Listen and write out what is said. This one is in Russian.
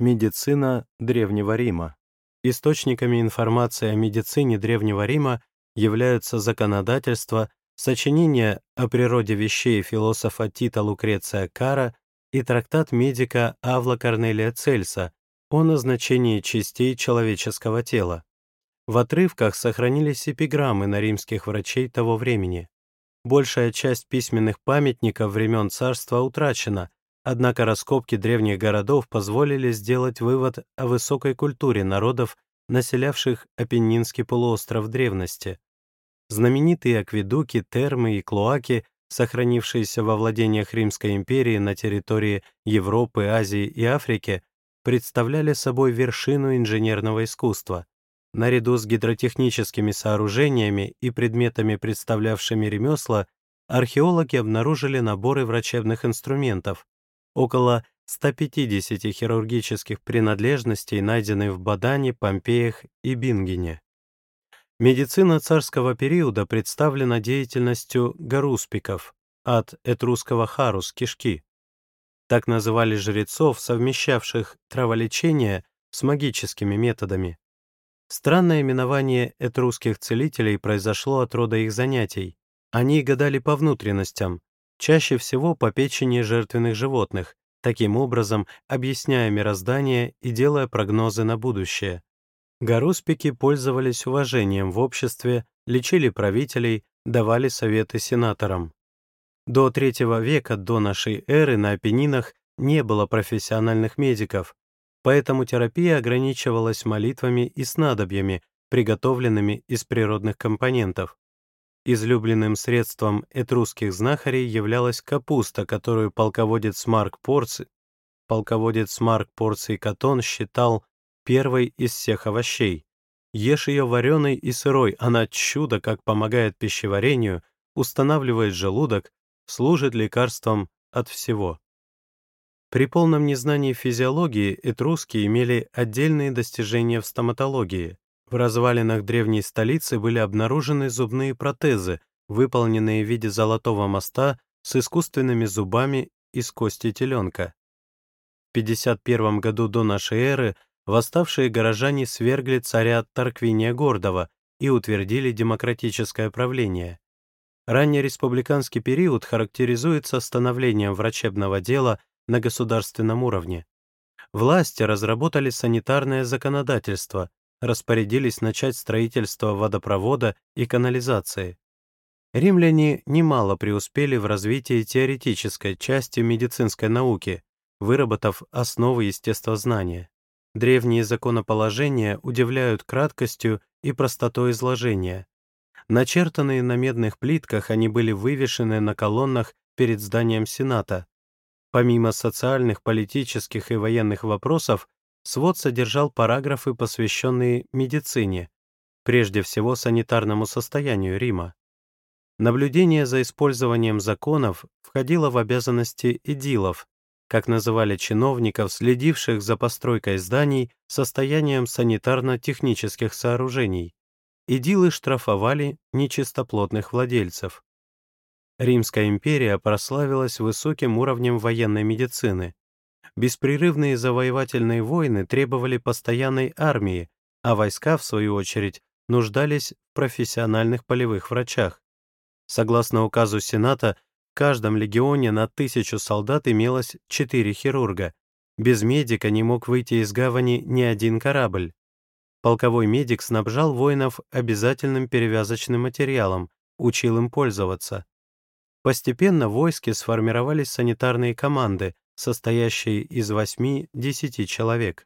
Медицина Древнего Рима. Источниками информации о медицине Древнего Рима являются законодательство, сочинение о природе вещей философа Тита Лукреция Кара и трактат медика Авла Корнелия Цельса о назначении частей человеческого тела. В отрывках сохранились эпиграммы на римских врачей того времени. Большая часть письменных памятников времен царства утрачена, однако раскопки древних городов позволили сделать вывод о высокой культуре народов, населявших Апеннинский полуостров древности. Знаменитые акведуки, термы и клоаки, сохранившиеся во владениях Римской империи на территории Европы, Азии и Африки, представляли собой вершину инженерного искусства. Наряду с гидротехническими сооружениями и предметами, представлявшими ремесла, археологи обнаружили наборы врачебных инструментов. Около 150 хирургических принадлежностей найдены в Бадане, Помпеях и Бингене. Медицина царского периода представлена деятельностью гаруспиков от этрусского харус – кишки. Так называли жрецов, совмещавших траволечение с магическими методами. Странное именование этрусских целителей произошло от рода их занятий. Они гадали по внутренностям, чаще всего по печени жертвенных животных, таким образом объясняя мироздание и делая прогнозы на будущее. Гаруспики пользовались уважением в обществе, лечили правителей, давали советы сенаторам. До III века до нашей эры на Апеннинах не было профессиональных медиков, поэтому терапия ограничивалась молитвами и снадобьями, приготовленными из природных компонентов. Излюбленным средством этрусских знахарей являлась капуста, которую полководец Марк Порций, полководец Марк Порций Катон считал первой из всех овощей. Ешь ее вареной и сырой, она чудо как помогает пищеварению, устанавливает желудок, служит лекарством от всего. При полном незнании физиологии этруски имели отдельные достижения в стоматологии. В развалинах древней столицы были обнаружены зубные протезы, выполненные в виде золотого моста с искусственными зубами из кости теленка. В 51 году до нашей эры восставшие горожане свергли царя Тарквиния Гордова и утвердили демократическое правление. Ранний республиканский период характеризуется становлением врачебного дела на государственном уровне. Власти разработали санитарное законодательство, распорядились начать строительство водопровода и канализации. Римляне немало преуспели в развитии теоретической части медицинской науки, выработав основы естествознания. Древние законоположения удивляют краткостью и простотой изложения. Начертанные на медных плитках, они были вывешены на колоннах перед зданием Сената. Помимо социальных, политических и военных вопросов, свод содержал параграфы, посвященные медицине, прежде всего санитарному состоянию Рима. Наблюдение за использованием законов входило в обязанности эдилов, как называли чиновников, следивших за постройкой зданий, состоянием санитарно-технических сооружений. Идилы штрафовали нечистоплотных владельцев. Римская империя прославилась высоким уровнем военной медицины. Беспрерывные завоевательные войны требовали постоянной армии, а войска, в свою очередь, нуждались в профессиональных полевых врачах. Согласно указу Сената, каждом легионе на тысячу солдат имелось четыре хирурга. Без медика не мог выйти из гавани ни один корабль. Полковой медик снабжал воинов обязательным перевязочным материалом, учил им пользоваться. Постепенно в войске сформировались санитарные команды, состоящие из 8-10 человек.